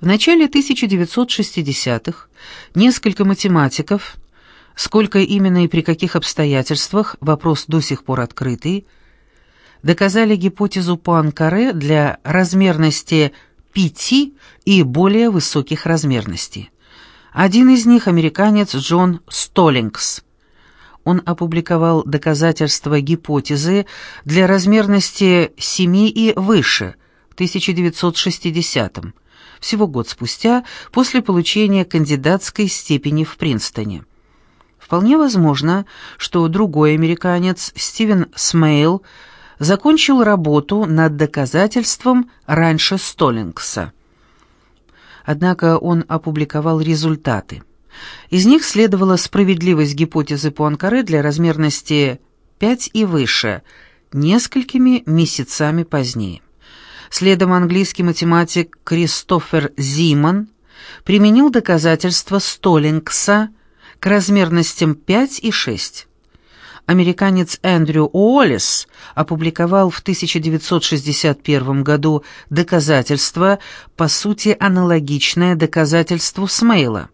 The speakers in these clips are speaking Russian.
В начале 1960-х несколько математиков, сколько именно и при каких обстоятельствах, вопрос до сих пор открытый, доказали гипотезу Пуанкаре для размерности пяти и более высоких размерностей. Один из них – американец Джон Столлингс. Он опубликовал доказательства гипотезы для размерности 7 и выше в 1960-м, всего год спустя после получения кандидатской степени в Принстоне. Вполне возможно, что другой американец Стивен Смейл закончил работу над доказательством раньше Столлингса. Однако он опубликовал результаты. Из них следовала справедливость гипотезы Пуанкаре для размерности 5 и выше, несколькими месяцами позднее. Следом английский математик Кристофер Зиман применил доказательства Столлингса к размерностям 5 и 6. Американец Эндрю Уоллес опубликовал в 1961 году доказательство, по сути аналогичное доказательству Смейла.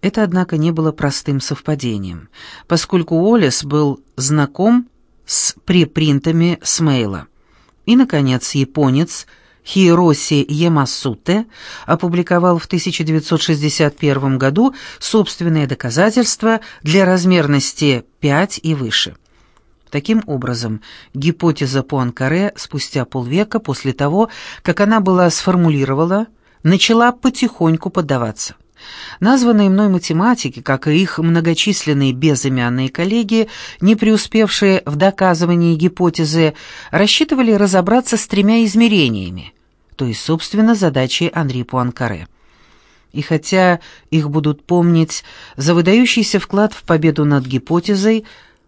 Это, однако, не было простым совпадением, поскольку Уоллес был знаком с препринтами Смейла. И, наконец, японец Хироси Ямасуте опубликовал в 1961 году собственные доказательства для размерности 5 и выше. Таким образом, гипотеза Пуанкаре спустя полвека после того, как она была сформулирована, начала потихоньку поддаваться. Названные мной математики, как и их многочисленные безымянные коллеги, не преуспевшие в доказывании гипотезы, рассчитывали разобраться с тремя измерениями, то есть, собственно, задачей Анри Пуанкаре. И хотя их будут помнить за выдающийся вклад в победу над гипотезой,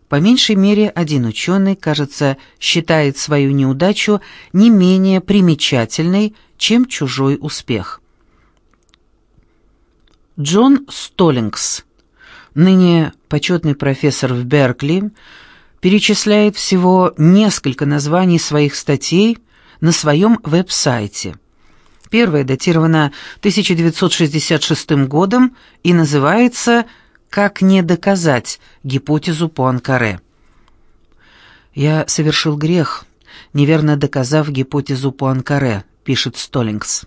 по меньшей мере один ученый, кажется, считает свою неудачу не менее примечательной, чем чужой успех. Джон Столлингс, ныне почетный профессор в Беркли, перечисляет всего несколько названий своих статей на своем веб-сайте. Первая датирована 1966 годом и называется «Как не доказать гипотезу Пуанкаре». «Я совершил грех, неверно доказав гипотезу Пуанкаре», — пишет Столлингс.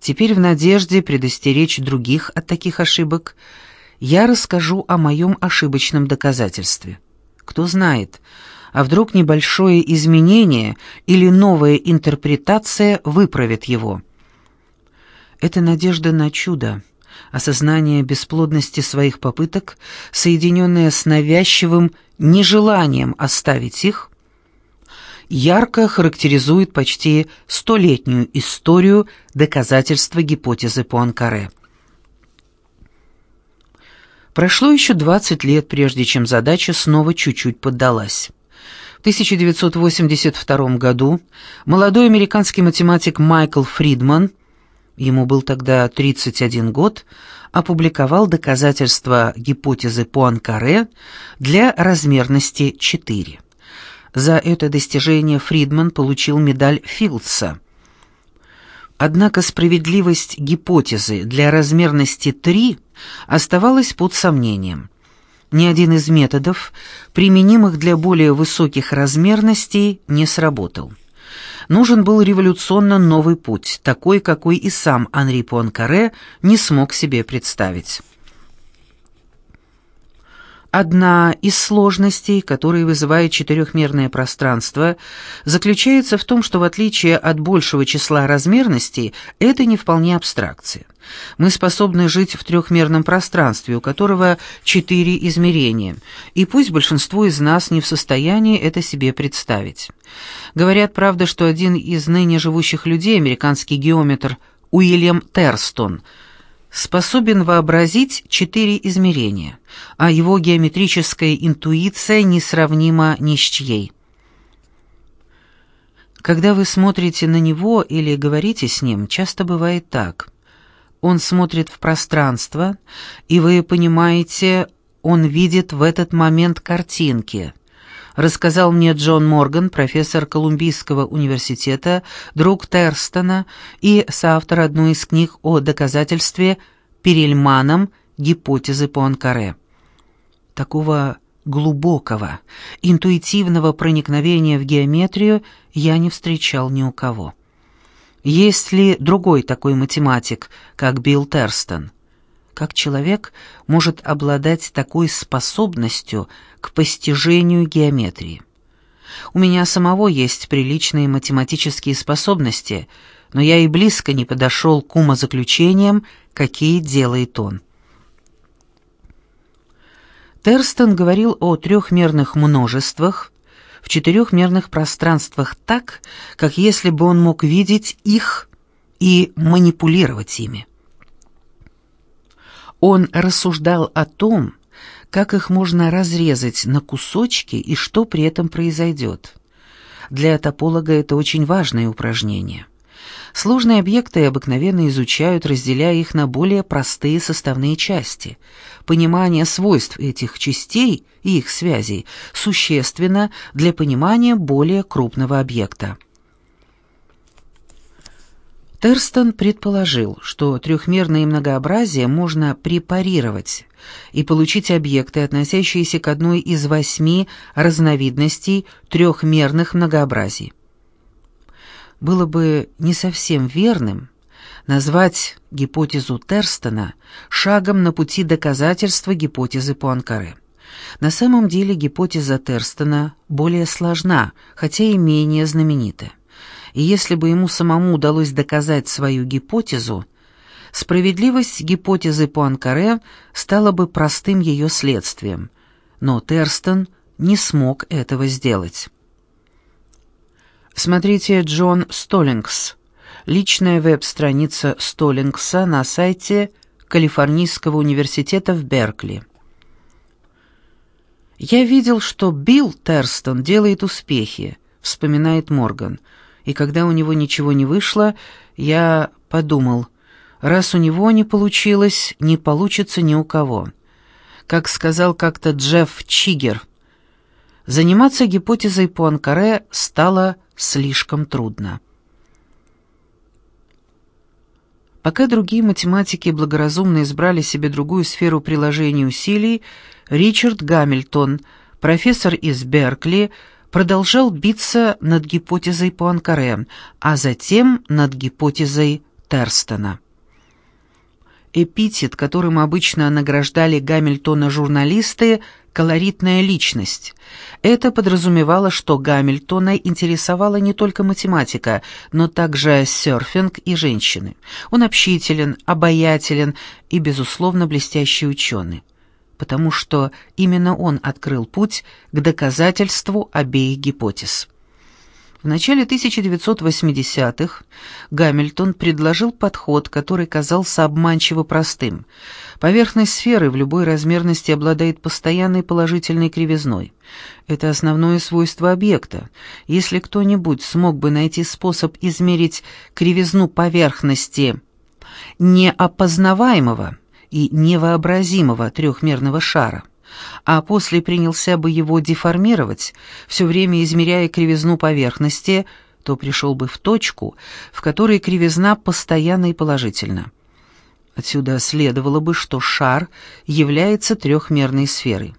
Теперь в надежде предостеречь других от таких ошибок, я расскажу о моем ошибочном доказательстве. Кто знает, а вдруг небольшое изменение или новая интерпретация выправит его. Это надежда на чудо, осознание бесплодности своих попыток, соединенное с навязчивым нежеланием оставить их, ярко характеризует почти столетнюю историю доказательства гипотезы Пуанкаре. Прошло еще 20 лет, прежде чем задача снова чуть-чуть поддалась. В 1982 году молодой американский математик Майкл Фридман, ему был тогда 31 год, опубликовал доказательства гипотезы Пуанкаре для размерности 4. За это достижение Фридман получил медаль Филдса. Однако справедливость гипотезы для размерности 3 оставалась под сомнением. Ни один из методов, применимых для более высоких размерностей, не сработал. Нужен был революционно новый путь, такой, какой и сам Анри Пуанкаре не смог себе представить. Одна из сложностей, которые вызывает четырехмерное пространство, заключается в том, что в отличие от большего числа размерностей, это не вполне абстракция. Мы способны жить в трехмерном пространстве, у которого четыре измерения, и пусть большинство из нас не в состоянии это себе представить. Говорят, правда, что один из ныне живущих людей, американский геометр Уильям Терстон – способен вообразить четыре измерения, а его геометрическая интуиция несравнима ни с чьей. Когда вы смотрите на него или говорите с ним, часто бывает так. Он смотрит в пространство, и вы понимаете, он видит в этот момент картинки. Рассказал мне Джон Морган, профессор Колумбийского университета, друг Терстона и соавтор одной из книг о доказательстве Перельманом гипотезы Пуанкаре. Такого глубокого, интуитивного проникновения в геометрию я не встречал ни у кого. Есть ли другой такой математик, как Билл Терстон? Как человек может обладать такой способностью к постижению геометрии? У меня самого есть приличные математические способности, но я и близко не подошел к умозаключениям, какие делает он. Терстон говорил о трехмерных множествах в четырехмерных пространствах так, как если бы он мог видеть их и манипулировать ими. Он рассуждал о том, как их можно разрезать на кусочки и что при этом произойдет. Для тополога это очень важное упражнение. Сложные объекты обыкновенно изучают, разделяя их на более простые составные части. Понимание свойств этих частей и их связей существенно для понимания более крупного объекта. Терстон предположил, что трехмерное многообразие можно препарировать и получить объекты, относящиеся к одной из восьми разновидностей трехмерных многообразий было бы не совсем верным назвать гипотезу Терстона шагом на пути доказательства гипотезы Пуанкаре. На самом деле гипотеза Терстона более сложна, хотя и менее знаменита. И если бы ему самому удалось доказать свою гипотезу, справедливость гипотезы Пуанкаре стала бы простым ее следствием. Но Терстон не смог этого сделать. Смотрите Джон Столлингс. Личная веб-страница Столлингса на сайте Калифорнийского университета в Беркли. «Я видел, что Билл Терстон делает успехи», — вспоминает Морган. «И когда у него ничего не вышло, я подумал, раз у него не получилось, не получится ни у кого». Как сказал как-то Джефф Чигер, заниматься гипотезой Пуанкаре стало слишком трудно. Пока другие математики благоразумно избрали себе другую сферу приложения усилий, Ричард Гамильтон, профессор из Беркли, продолжал биться над гипотезой Пуанкаре, а затем над гипотезой Терстона. Эпитет, которым обычно награждали Гамильтона журналисты, колоритная личность. Это подразумевало, что Гамильтона интересовала не только математика, но также серфинг и женщины. Он общителен, обаятелен и, безусловно, блестящий ученый, потому что именно он открыл путь к доказательству обеих гипотез. В начале 1980-х Гамильтон предложил подход, который казался обманчиво простым. Поверхность сферы в любой размерности обладает постоянной положительной кривизной. Это основное свойство объекта. Если кто-нибудь смог бы найти способ измерить кривизну поверхности неопознаваемого и невообразимого трехмерного шара, а после принялся бы его деформировать, все время измеряя кривизну поверхности, то пришел бы в точку, в которой кривизна постоянна и положительна. Отсюда следовало бы, что шар является трехмерной сферой.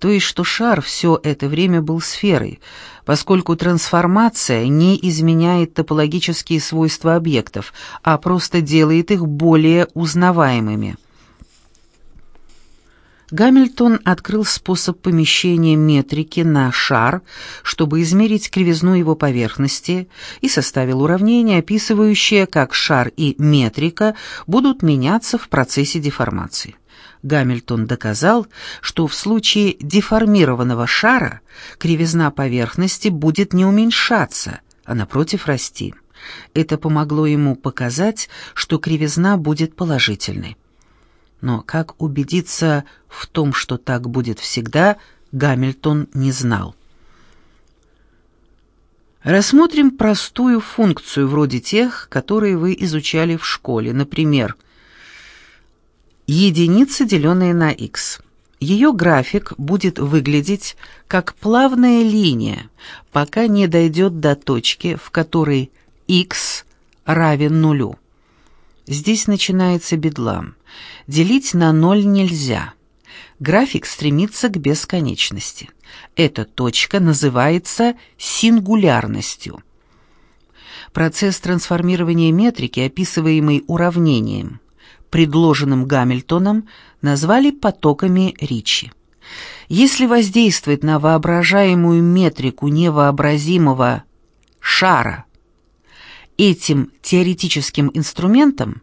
То есть, что шар все это время был сферой, поскольку трансформация не изменяет топологические свойства объектов, а просто делает их более узнаваемыми. Гамильтон открыл способ помещения метрики на шар, чтобы измерить кривизну его поверхности, и составил уравнение, описывающее, как шар и метрика будут меняться в процессе деформации. Гамильтон доказал, что в случае деформированного шара кривизна поверхности будет не уменьшаться, а напротив расти. Это помогло ему показать, что кривизна будет положительной. Но как убедиться в том, что так будет всегда, Гамильтон не знал. Рассмотрим простую функцию вроде тех, которые вы изучали в школе. Например, единица, деленная на x. Ее график будет выглядеть как плавная линия, пока не дойдет до точки, в которой x равен нулю. Здесь начинается бедлам. Делить на ноль нельзя. График стремится к бесконечности. Эта точка называется сингулярностью. Процесс трансформирования метрики, описываемый уравнением, предложенным Гамильтоном, назвали потоками Ричи. Если воздействовать на воображаемую метрику невообразимого шара этим теоретическим инструментом,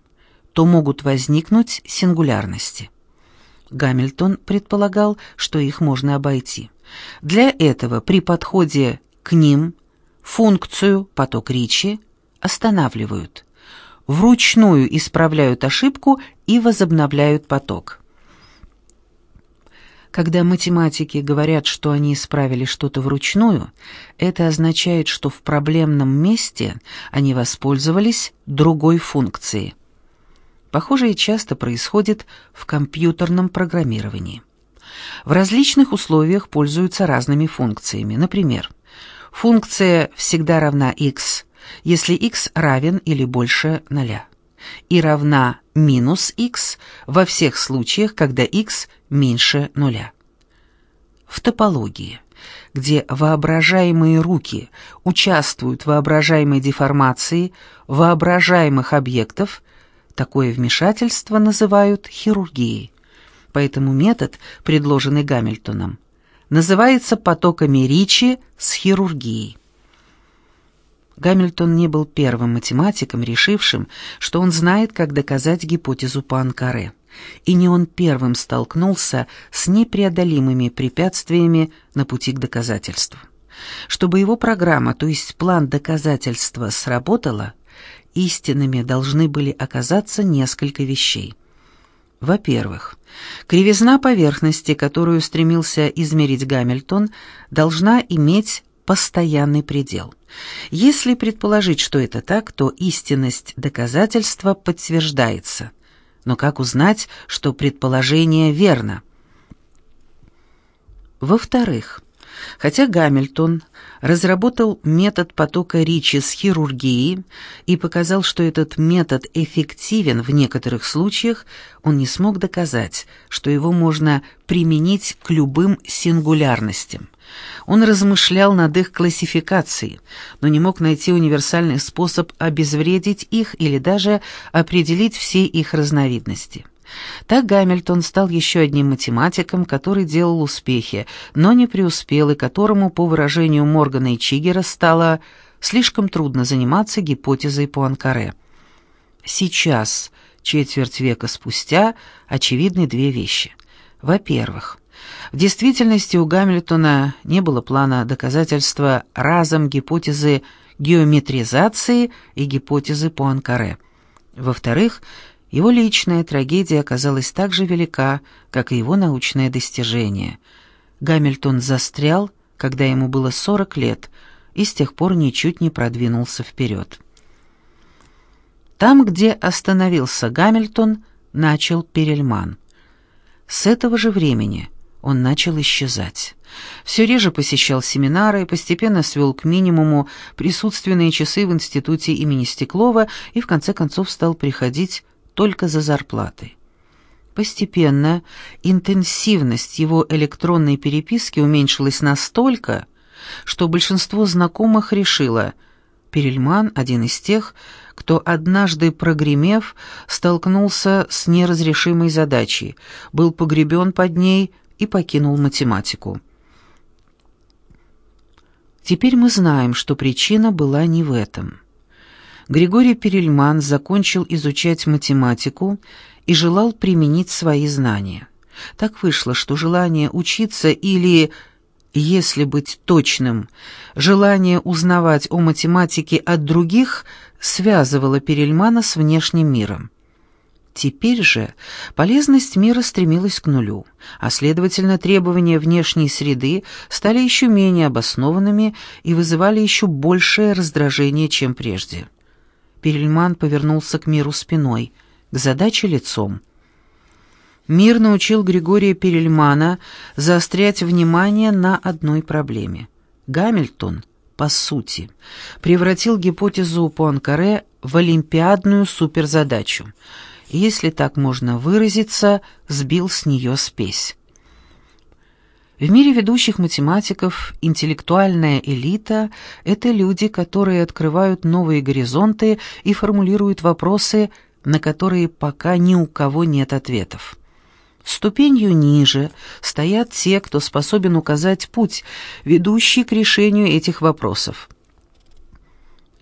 то могут возникнуть сингулярности. Гамильтон предполагал, что их можно обойти. Для этого при подходе к ним функцию поток Ричи останавливают, вручную исправляют ошибку и возобновляют поток. Когда математики говорят, что они исправили что-то вручную, это означает, что в проблемном месте они воспользовались другой функцией. Похожее часто происходит в компьютерном программировании. В различных условиях пользуются разными функциями. Например, функция всегда равна x, если x равен или больше 0, и равна минус x во всех случаях, когда x меньше нуля. В топологии, где воображаемые руки участвуют в воображаемой деформации воображаемых объектов, такое вмешательство называют хирургией. Поэтому метод, предложенный Гамильтоном, называется потоками Ричи с хирургией. Гамильтон не был первым математиком, решившим, что он знает, как доказать гипотезу Пуанкаре. И не он первым столкнулся с непреодолимыми препятствиями на пути к доказательству. Чтобы его программа, то есть план доказательства, сработала, истинными должны были оказаться несколько вещей. Во-первых, кривизна поверхности, которую стремился измерить Гамильтон, должна иметь постоянный предел. Если предположить, что это так, то истинность доказательства подтверждается. Но как узнать, что предположение верно? Во-вторых, Хотя Гамильтон разработал метод потока Ричи с хирургией и показал, что этот метод эффективен в некоторых случаях, он не смог доказать, что его можно применить к любым сингулярностям. Он размышлял над их классификацией, но не мог найти универсальный способ обезвредить их или даже определить все их разновидности. Так Гамильтон стал еще одним математиком, который делал успехи, но не преуспел и которому, по выражению Моргана и Чигера, стало слишком трудно заниматься гипотезой Пуанкаре. Сейчас, четверть века спустя, очевидны две вещи. Во-первых, в действительности у Гамильтона не было плана доказательства разом гипотезы геометризации и гипотезы Пуанкаре. Во-вторых, его личная трагедия оказалась так же велика, как и его научное достижение. Гамильтон застрял, когда ему было 40 лет, и с тех пор ничуть не продвинулся вперед. Там, где остановился Гамильтон, начал Перельман. С этого же времени он начал исчезать. Все реже посещал семинары, постепенно свел к минимуму присутственные часы в институте имени Стеклова и в конце концов стал приходить только за зарплатой. Постепенно интенсивность его электронной переписки уменьшилась настолько, что большинство знакомых решило, Перельман – один из тех, кто, однажды прогремев, столкнулся с неразрешимой задачей, был погребен под ней и покинул математику. Теперь мы знаем, что причина была не в этом. Григорий Перельман закончил изучать математику и желал применить свои знания. Так вышло, что желание учиться или, если быть точным, желание узнавать о математике от других связывало Перельмана с внешним миром. Теперь же полезность мира стремилась к нулю, а следовательно требования внешней среды стали еще менее обоснованными и вызывали еще большее раздражение, чем прежде. Перельман повернулся к миру спиной, к задаче лицом. Мир научил Григория Перельмана заострять внимание на одной проблеме. Гамильтон, по сути, превратил гипотезу Пуанкаре в олимпиадную суперзадачу. Если так можно выразиться, сбил с нее спесь. В мире ведущих математиков интеллектуальная элита — это люди, которые открывают новые горизонты и формулируют вопросы, на которые пока ни у кого нет ответов. Ступенью ниже стоят те, кто способен указать путь, ведущий к решению этих вопросов.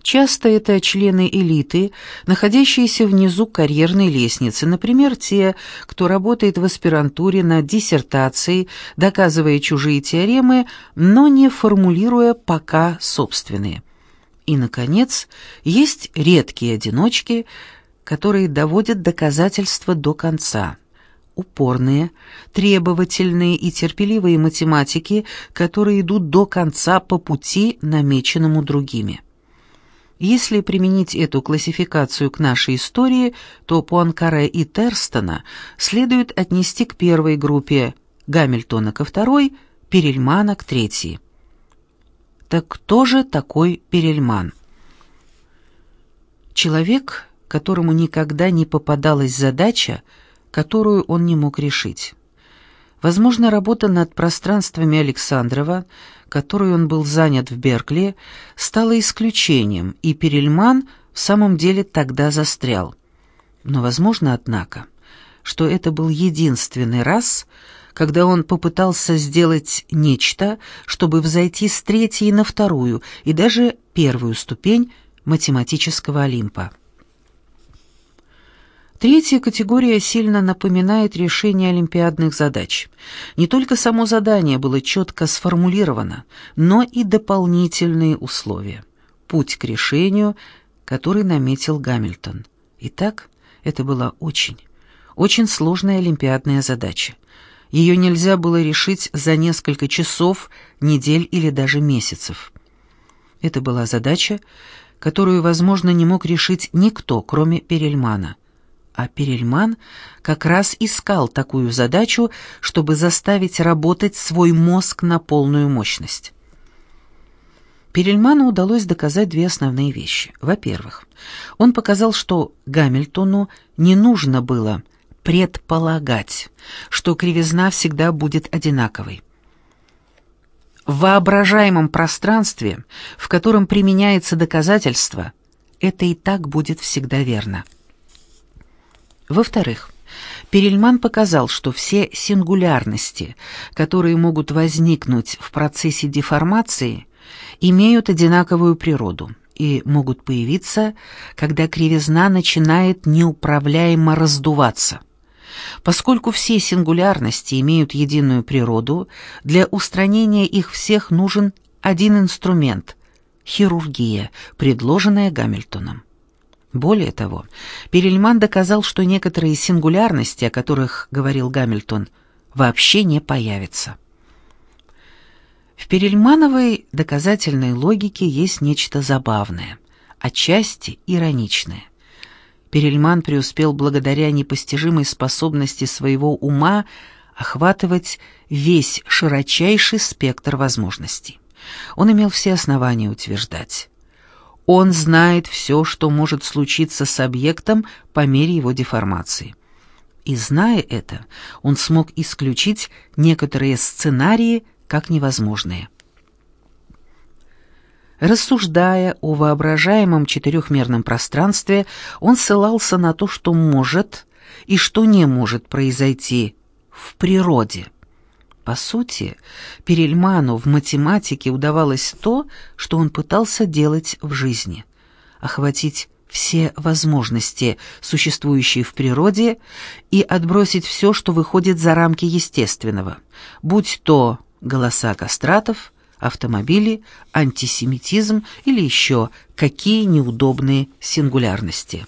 Часто это члены элиты, находящиеся внизу карьерной лестницы, например, те, кто работает в аспирантуре над диссертацией, доказывая чужие теоремы, но не формулируя пока собственные. И, наконец, есть редкие одиночки, которые доводят доказательства до конца. Упорные, требовательные и терпеливые математики, которые идут до конца по пути, намеченному другими. Если применить эту классификацию к нашей истории, то Пуанкаре и Терстона следует отнести к первой группе, Гамильтона ко второй, Перельмана к третьей. Так кто же такой Перельман? Человек, которому никогда не попадалась задача, которую он не мог решить. Возможно, работа над пространствами Александрова – которой он был занят в Беркли, стало исключением, и Перельман в самом деле тогда застрял. Но возможно, однако, что это был единственный раз, когда он попытался сделать нечто, чтобы взойти с третьей на вторую и даже первую ступень математического Олимпа. Третья категория сильно напоминает решение олимпиадных задач. Не только само задание было четко сформулировано, но и дополнительные условия. Путь к решению, который наметил Гамильтон. Итак, это была очень, очень сложная олимпиадная задача. Ее нельзя было решить за несколько часов, недель или даже месяцев. Это была задача, которую, возможно, не мог решить никто, кроме Перельмана – а Перельман как раз искал такую задачу, чтобы заставить работать свой мозг на полную мощность. Перельману удалось доказать две основные вещи. Во-первых, он показал, что Гамильтону не нужно было предполагать, что кривизна всегда будет одинаковой. В воображаемом пространстве, в котором применяется доказательство, это и так будет всегда верно. Во-вторых, Перельман показал, что все сингулярности, которые могут возникнуть в процессе деформации, имеют одинаковую природу и могут появиться, когда кривизна начинает неуправляемо раздуваться. Поскольку все сингулярности имеют единую природу, для устранения их всех нужен один инструмент – хирургия, предложенная Гамильтоном. Более того, Перельман доказал, что некоторые сингулярности, о которых говорил Гамильтон, вообще не появятся. В Перельмановой доказательной логике есть нечто забавное, отчасти ироничное. Перельман преуспел благодаря непостижимой способности своего ума охватывать весь широчайший спектр возможностей. Он имел все основания утверждать. Он знает все, что может случиться с объектом по мере его деформации. И зная это, он смог исключить некоторые сценарии как невозможные. Рассуждая о воображаемом четырехмерном пространстве, он ссылался на то, что может и что не может произойти в природе. По сути, Перельману в математике удавалось то, что он пытался делать в жизни — охватить все возможности, существующие в природе, и отбросить все, что выходит за рамки естественного, будь то голоса кастратов, автомобили, антисемитизм или еще какие неудобные сингулярности.